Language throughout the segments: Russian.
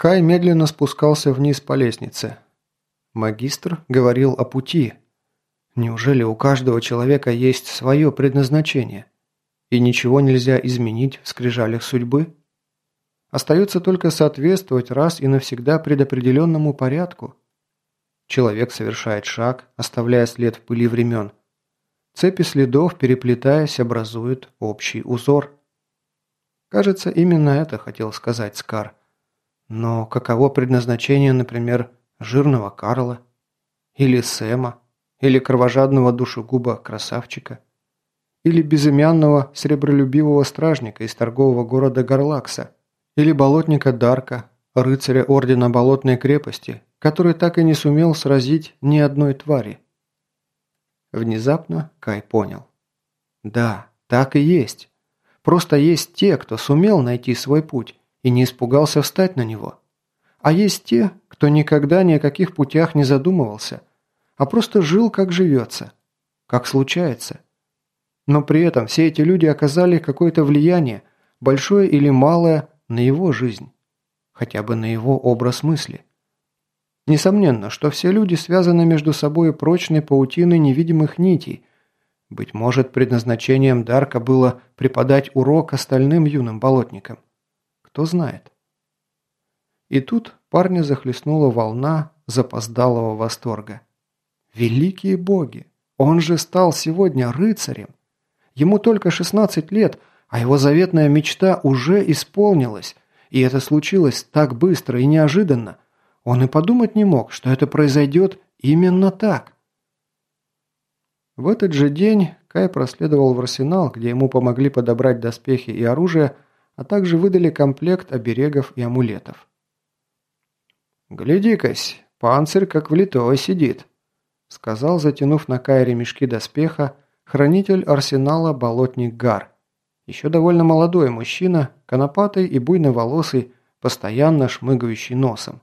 Кай медленно спускался вниз по лестнице. Магистр говорил о пути. Неужели у каждого человека есть свое предназначение? И ничего нельзя изменить в скрижалях судьбы? Остается только соответствовать раз и навсегда предопределенному порядку. Человек совершает шаг, оставляя след в пыли времен. Цепи следов, переплетаясь, образуют общий узор. Кажется, именно это хотел сказать Скар. Но каково предназначение, например, жирного Карла? Или Сэма? Или кровожадного душегуба-красавчика? Или безымянного сребролюбивого стражника из торгового города Гарлакса? Или болотника Дарка, рыцаря Ордена Болотной крепости, который так и не сумел сразить ни одной твари? Внезапно Кай понял. Да, так и есть. Просто есть те, кто сумел найти свой путь, и не испугался встать на него. А есть те, кто никогда ни о каких путях не задумывался, а просто жил, как живется, как случается. Но при этом все эти люди оказали какое-то влияние, большое или малое, на его жизнь, хотя бы на его образ мысли. Несомненно, что все люди связаны между собой прочной паутиной невидимых нитей. Быть может, предназначением Дарка было преподать урок остальным юным болотникам. Кто знает. И тут парня захлестнула волна запоздалого восторга. Великие боги! Он же стал сегодня рыцарем! Ему только 16 лет, а его заветная мечта уже исполнилась, и это случилось так быстро и неожиданно. Он и подумать не мог, что это произойдет именно так. В этот же день Кай проследовал в арсенал, где ему помогли подобрать доспехи и оружие, а также выдали комплект оберегов и амулетов. «Гляди-кась, панцирь как влитой сидит», — сказал, затянув на Кай ремешки доспеха, хранитель арсенала болотник Гар. Еще довольно молодой мужчина, конопатый и буйноволосый, постоянно шмыгающий носом.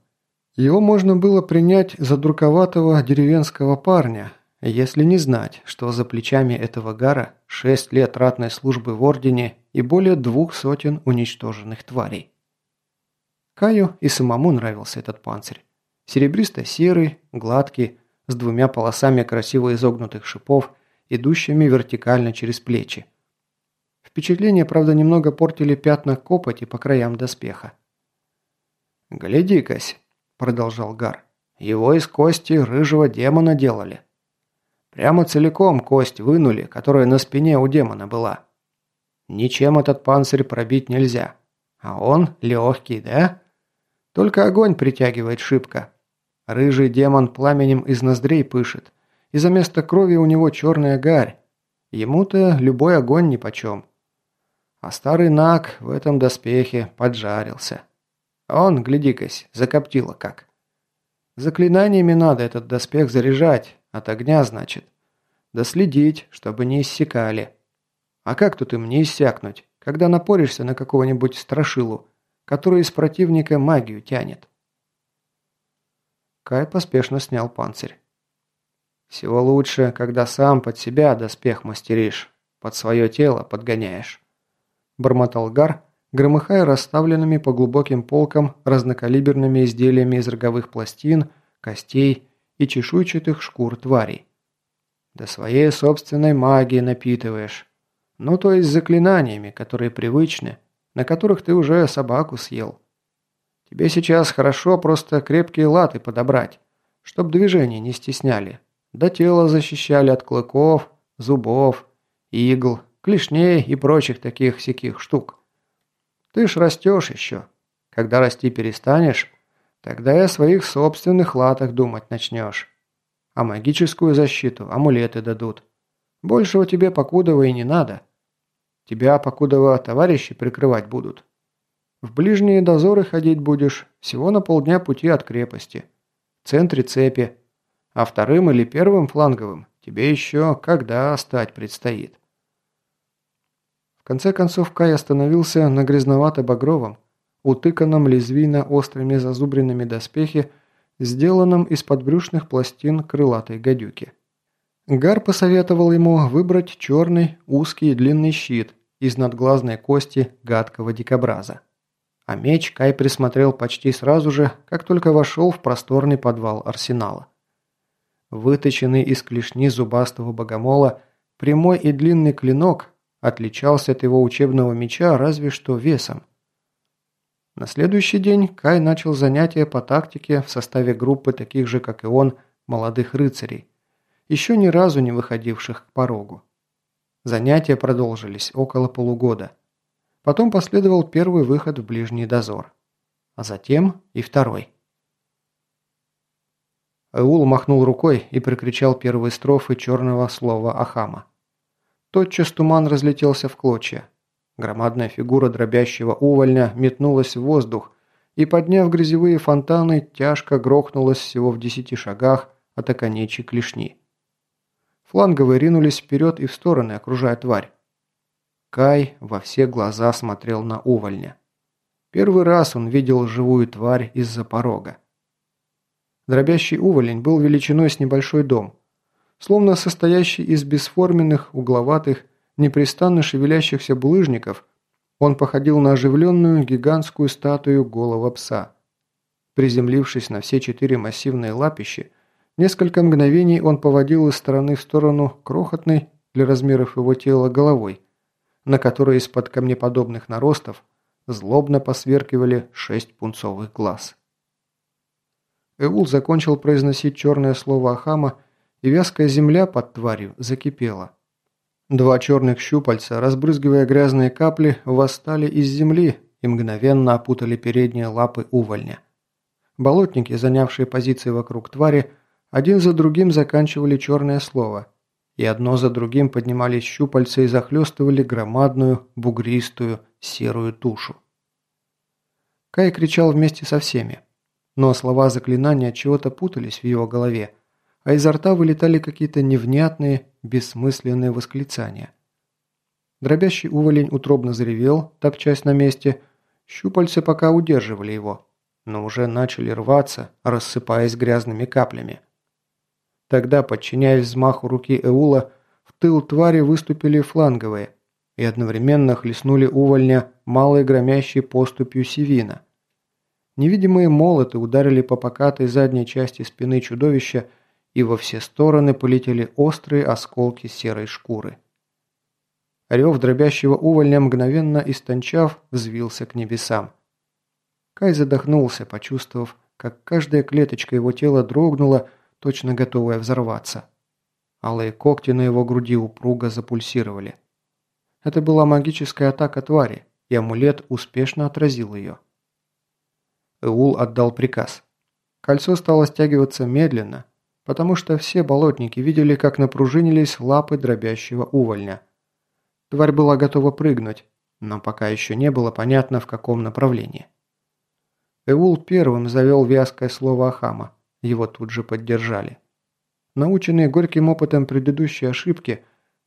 Его можно было принять за дурковатого деревенского парня, если не знать, что за плечами этого Гара шесть лет ратной службы в Ордене и более двух сотен уничтоженных тварей. Каю и самому нравился этот панцирь. Серебристо-серый, гладкий, с двумя полосами красиво изогнутых шипов, идущими вертикально через плечи. Впечатление, правда, немного портили пятна копоти по краям доспеха. «Гляди-кась», – продолжал Гар, – «его из кости рыжего демона делали. Прямо целиком кость вынули, которая на спине у демона была. Ничем этот панцирь пробить нельзя. А он легкий, да? Только огонь притягивает шибко. Рыжий демон пламенем из ноздрей пышет, и за место крови у него черная гарь. Ему-то любой огонь нипочем. А старый Наг в этом доспехе поджарился. Он, гляди-кась, закоптило как. Заклинаниями надо этот доспех заряжать, от огня, значит. Да следить, чтобы не иссякали. А как тут им не иссякнуть, когда напоришься на какого-нибудь страшилу, который из противника магию тянет? Кай поспешно снял панцирь. Всего лучше, когда сам под себя доспех мастеришь, под свое тело подгоняешь. Бормотал Гар, громыхая расставленными по глубоким полкам разнокалиберными изделиями из роговых пластин, костей и чешуйчатых шкур тварей. Да своей собственной магии напитываешь, ну, то есть заклинаниями, которые привычны, на которых ты уже собаку съел. Тебе сейчас хорошо просто крепкие латы подобрать, чтоб движения не стесняли, да тело защищали от клыков, зубов, игл, клешней и прочих таких всяких штук. Ты ж растешь еще. Когда расти перестанешь, тогда и о своих собственных латах думать начнешь. А магическую защиту амулеты дадут. Большего тебе покудова и не надо. Тебя, покудова, товарищи прикрывать будут. В ближние дозоры ходить будешь всего на полдня пути от крепости. В центре цепи. А вторым или первым фланговым тебе еще когда стать предстоит. В конце концов Кай остановился на грязновато-багровом, утыканном лезвийно-острыми зазубренными доспехе, сделанном из подбрюшных пластин крылатой гадюки. Гар посоветовал ему выбрать черный, узкий длинный щит из надглазной кости гадкого дикобраза. А меч Кай присмотрел почти сразу же, как только вошел в просторный подвал арсенала. Выточенный из клешни зубастого богомола, прямой и длинный клинок отличался от его учебного меча разве что весом. На следующий день Кай начал занятия по тактике в составе группы таких же, как и он, молодых рыцарей, еще ни разу не выходивших к порогу. Занятия продолжились около полугода. Потом последовал первый выход в ближний дозор. А затем и второй. Эул махнул рукой и прикричал первые строфы черного слова Ахама. Тотчас туман разлетелся в клочья. Громадная фигура дробящего увольня метнулась в воздух и, подняв грязевые фонтаны, тяжко грохнулась всего в десяти шагах от оконечьей клешни. Фланговые ринулись вперед и в стороны, окружая тварь. Кай во все глаза смотрел на увольня. Первый раз он видел живую тварь из-за порога. Дробящий уволень был величиной с небольшой дом, словно состоящий из бесформенных, угловатых, непрестанно шевелящихся булыжников, он походил на оживленную гигантскую статую голого пса. Приземлившись на все четыре массивные лапищи, несколько мгновений он поводил из стороны в сторону крохотной для размеров его тела головой, на которой из-под камнеподобных наростов злобно посверкивали шесть пунцовых глаз. Эул закончил произносить черное слово Ахама, и вязкая земля под тварью закипела. Два черных щупальца, разбрызгивая грязные капли, восстали из земли и мгновенно опутали передние лапы увольня. Болотники, занявшие позиции вокруг твари, один за другим заканчивали черное слово, и одно за другим поднимались щупальца и захлестывали громадную, бугристую, серую тушу. Кай кричал вместе со всеми но слова заклинания чего-то путались в его голове, а изо рта вылетали какие-то невнятные, бессмысленные восклицания. Дробящий уволень утробно заревел, топчась на месте, щупальцы пока удерживали его, но уже начали рваться, рассыпаясь грязными каплями. Тогда, подчиняясь взмаху руки Эула, в тыл твари выступили фланговые и одновременно хлестнули увольня малой громящей поступью Сивина. Невидимые молоты ударили по покатой задней части спины чудовища, и во все стороны полетели острые осколки серой шкуры. Рев дробящего увольня, мгновенно истончав, взвился к небесам. Кай задохнулся, почувствовав, как каждая клеточка его тела дрогнула, точно готовая взорваться. Алые когти на его груди упруго запульсировали. Это была магическая атака твари, и амулет успешно отразил ее. Эул отдал приказ. Кольцо стало стягиваться медленно, потому что все болотники видели, как напружинились лапы дробящего увольня. Тварь была готова прыгнуть, но пока еще не было понятно, в каком направлении. Эул первым завел вязкое слово Ахама, его тут же поддержали. Наученный горьким опытом предыдущей ошибки,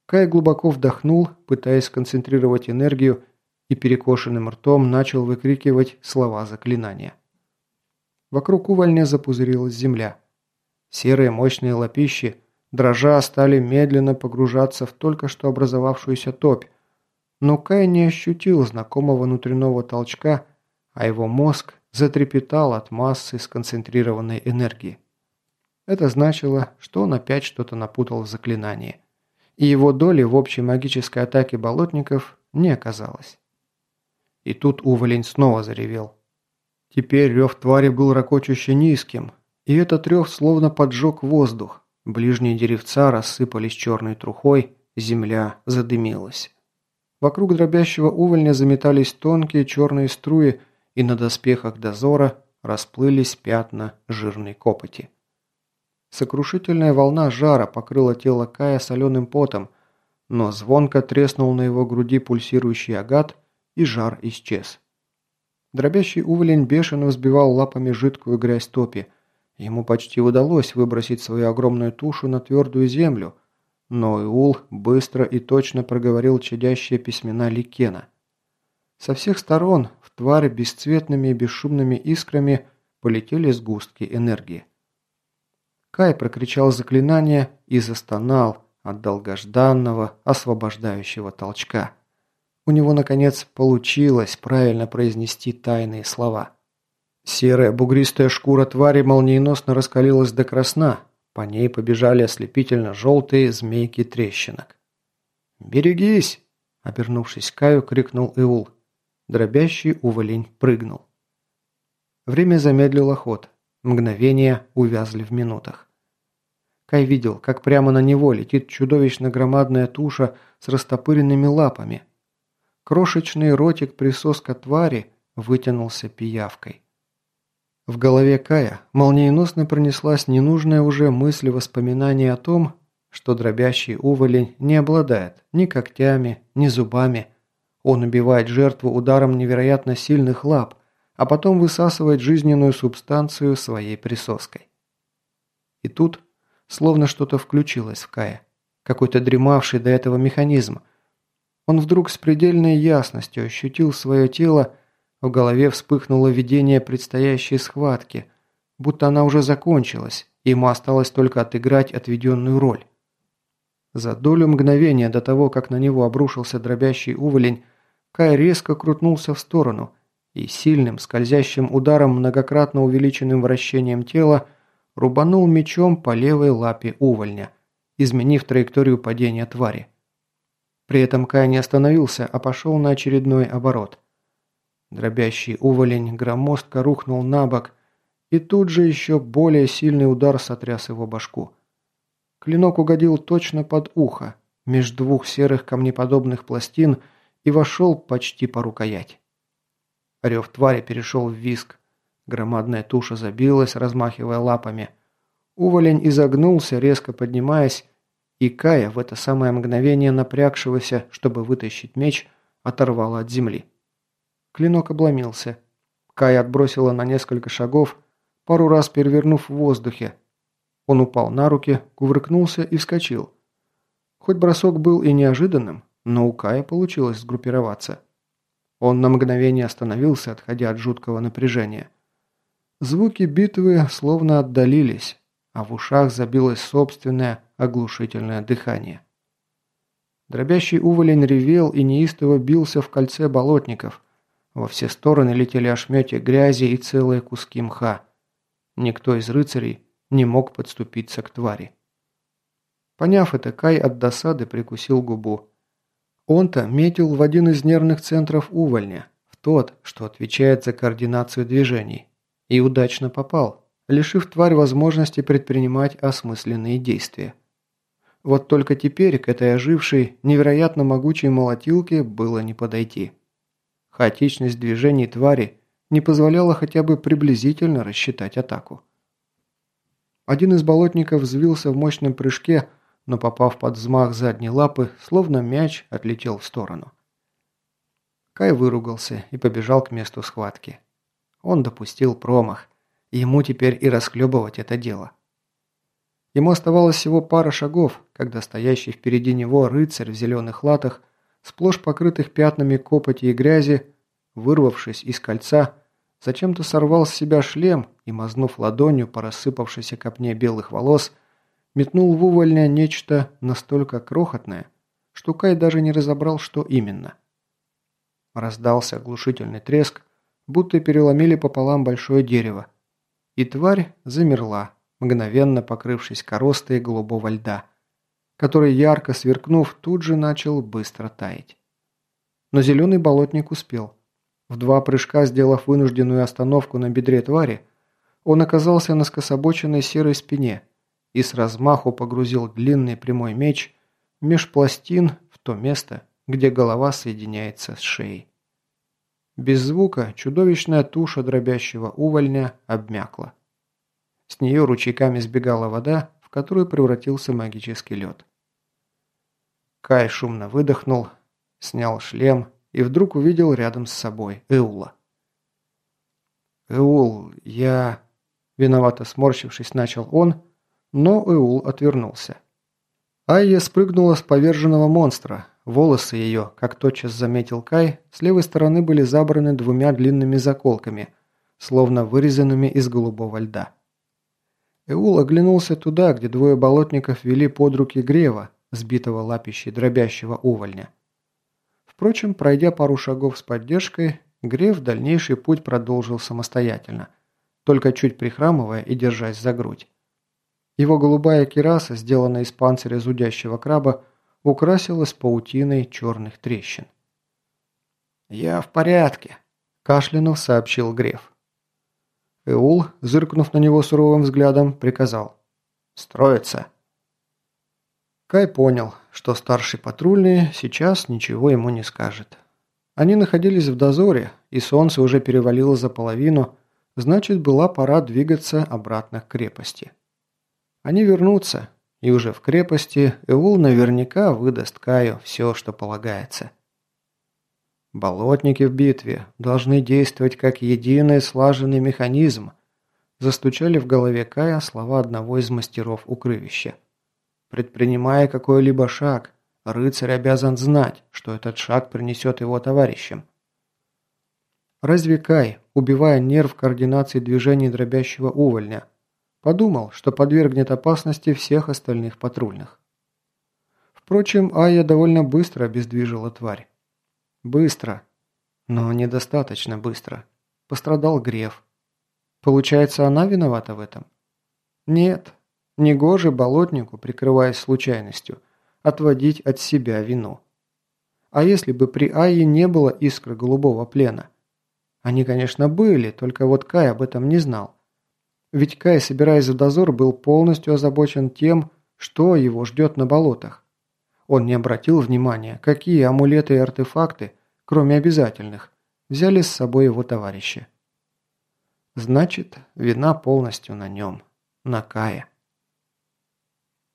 Кай глубоко вдохнул, пытаясь сконцентрировать энергию, и перекошенным ртом начал выкрикивать слова заклинания. Вокруг увольня запузырилась земля. Серые мощные лапищи, дрожа, стали медленно погружаться в только что образовавшуюся топь, но Кай не ощутил знакомого внутреннего толчка, а его мозг затрепетал от массы сконцентрированной энергии. Это значило, что он опять что-то напутал в заклинании, и его доли в общей магической атаке болотников не оказалось. И тут уволень снова заревел. Теперь рев твари был ракочуще низким, и этот рев словно поджег воздух. Ближние деревца рассыпались черной трухой, земля задымилась. Вокруг дробящего увольня заметались тонкие черные струи, и на доспехах дозора расплылись пятна жирной копоти. Сокрушительная волна жара покрыла тело Кая соленым потом, но звонко треснул на его груди пульсирующий агат, и жар исчез. Дробящий уволень бешено взбивал лапами жидкую грязь топи. Ему почти удалось выбросить свою огромную тушу на твердую землю, но Иул быстро и точно проговорил чадящие письмена Ликена. Со всех сторон тварь бесцветными и бесшумными искрами полетели сгустки энергии. Кай прокричал заклинание и застонал от долгожданного освобождающего толчка. У него, наконец, получилось правильно произнести тайные слова. Серая бугристая шкура твари молниеносно раскалилась до красна, по ней побежали ослепительно желтые змейки трещинок. «Берегись!» – обернувшись к Каю, крикнул Иул. Дробящий уволень прыгнул. Время замедлило ход. Мгновения увязли в минутах. Кай видел, как прямо на него летит чудовищно громадная туша с растопыренными лапами. Крошечный ротик присоска твари вытянулся пиявкой. В голове Кая молниеносно пронеслась ненужная уже мысль воспоминания о том, что дробящий уволень не обладает ни когтями, ни зубами. Он убивает жертву ударом невероятно сильных лап, а потом высасывает жизненную субстанцию своей присоской. И тут словно что-то включилось в Кая, какой-то дремавший до этого механизм. Он вдруг с предельной ясностью ощутил свое тело, в голове вспыхнуло видение предстоящей схватки, будто она уже закончилась, и ему осталось только отыграть отведенную роль. За долю мгновения до того, как на него обрушился дробящий уволень, Кай резко крутнулся в сторону и сильным скользящим ударом, многократно увеличенным вращением тела, рубанул мечом по левой лапе увольня, изменив траекторию падения твари. При этом Кай не остановился, а пошел на очередной оборот. Дробящий уволень громоздко рухнул на бок, и тут же еще более сильный удар сотряс его башку. Клинок угодил точно под ухо, меж двух серых камнеподобных пластин и вошел почти по рукоять. Рев твари перешел в виск. Громадная туша забилась, размахивая лапами. Уволень изогнулся, резко поднимаясь, и Кая, в это самое мгновение напрягшегося, чтобы вытащить меч, оторвала от земли. Клинок обломился. Кая отбросила на несколько шагов, пару раз перевернув в воздухе, он упал на руки, кувыркнулся и вскочил. Хоть бросок был и неожиданным, но у Кая получилось сгруппироваться. Он на мгновение остановился, отходя от жуткого напряжения. Звуки битвы словно отдалились, а в ушах забилось собственное оглушительное дыхание. Дробящий уволень ревел и неистово бился в кольце болотников. Во все стороны летели ошметья грязи и целые куски мха. Никто из рыцарей не мог подступиться к твари. Поняв это, Кай от досады прикусил губу. Он-то метил в один из нервных центров увольня, в тот, что отвечает за координацию движений, и удачно попал, лишив тварь возможности предпринимать осмысленные действия. Вот только теперь к этой ожившей, невероятно могучей молотилке было не подойти. Хаотичность движений твари не позволяла хотя бы приблизительно рассчитать атаку. Один из болотников взвился в мощном прыжке, но попав под взмах задней лапы, словно мяч отлетел в сторону. Кай выругался и побежал к месту схватки. Он допустил промах, ему теперь и расхлебывать это дело. Ему оставалось всего пара шагов, когда стоящий впереди него рыцарь в зеленых латах, сплошь покрытых пятнами копоти и грязи, вырвавшись из кольца, зачем-то сорвал с себя шлем и, мазнув ладонью по рассыпавшейся копне белых волос, метнул в увольня нечто настолько крохотное, что Кай даже не разобрал, что именно. Раздался оглушительный треск, будто переломили пополам большое дерево, и тварь замерла, мгновенно покрывшись коростой голубого льда, который, ярко сверкнув, тут же начал быстро таять. Но зеленый болотник успел – в два прыжка, сделав вынужденную остановку на бедре твари, он оказался на скособоченной серой спине и с размаху погрузил длинный прямой меч меж пластин в то место, где голова соединяется с шеей. Без звука чудовищная туша дробящего увольня обмякла. С нее ручейками сбегала вода, в которую превратился магический лед. Кай шумно выдохнул, снял шлем и вдруг увидел рядом с собой Эула. «Эул, я...» Виновато сморщившись, начал он, но Эул отвернулся. Айя спрыгнула с поверженного монстра. Волосы ее, как тотчас заметил Кай, с левой стороны были забраны двумя длинными заколками, словно вырезанными из голубого льда. Эул оглянулся туда, где двое болотников вели под руки Грева, сбитого лапищей дробящего увольня Впрочем, пройдя пару шагов с поддержкой, Греф дальнейший путь продолжил самостоятельно, только чуть прихрамывая и держась за грудь. Его голубая кираса, сделанная из панциря зудящего краба, украсилась паутиной черных трещин. «Я в порядке», – кашлянув сообщил Греф. Эул, зыркнув на него суровым взглядом, приказал «Строиться». Кай понял, что старший патрульный сейчас ничего ему не скажет. Они находились в дозоре, и солнце уже перевалило за половину, значит, была пора двигаться обратно к крепости. Они вернутся, и уже в крепости Эул наверняка выдаст Каю все, что полагается. Болотники в битве должны действовать как единый слаженный механизм, застучали в голове Кая слова одного из мастеров укрывища. Предпринимая какой-либо шаг, рыцарь обязан знать, что этот шаг принесет его товарищам. Разве Кай, убивая нерв координации движений дробящего увольня, подумал, что подвергнет опасности всех остальных патрульных? Впрочем, Ая довольно быстро обездвижила тварь. Быстро, но недостаточно быстро. Пострадал Греф. Получается, она виновата в этом? Нет, Негоже болотнику, прикрываясь случайностью, отводить от себя вину. А если бы при Айе не было искры голубого плена? Они, конечно, были, только вот Кай об этом не знал. Ведь Кай, собираясь в дозор, был полностью озабочен тем, что его ждет на болотах. Он не обратил внимания, какие амулеты и артефакты, кроме обязательных, взяли с собой его товарищи. Значит, вина полностью на нем, на Кае.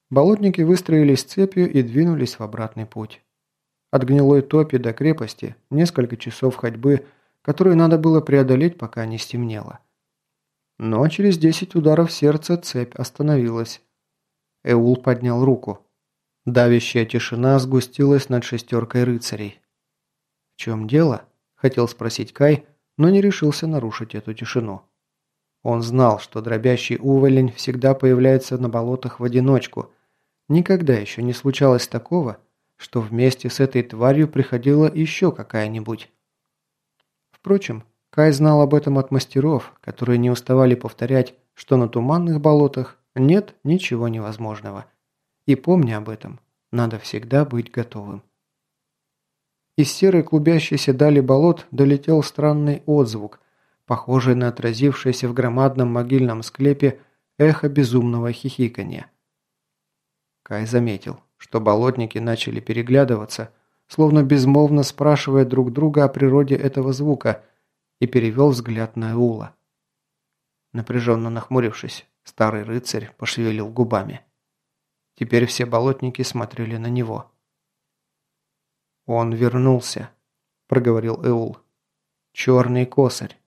Болотники выстроились цепью и двинулись в обратный путь. От гнилой топи до крепости несколько часов ходьбы, которые надо было преодолеть, пока не стемнело. Но через десять ударов сердца цепь остановилась. Эул поднял руку. Давящая тишина сгустилась над шестеркой рыцарей. «В чем дело?» – хотел спросить Кай, но не решился нарушить эту тишину. Он знал, что дробящий уволень всегда появляется на болотах в одиночку. Никогда еще не случалось такого, что вместе с этой тварью приходила еще какая-нибудь. Впрочем, Кай знал об этом от мастеров, которые не уставали повторять, что на туманных болотах нет ничего невозможного. И помня об этом, надо всегда быть готовым. Из серой клубящейся дали болот долетел странный отзвук, похожее на отразившееся в громадном могильном склепе эхо безумного хихиканья. Кай заметил, что болотники начали переглядываться, словно безмолвно спрашивая друг друга о природе этого звука, и перевел взгляд на Эула. Напряженно нахмурившись, старый рыцарь пошевелил губами. Теперь все болотники смотрели на него. «Он вернулся», – проговорил Эул. «Черный косарь.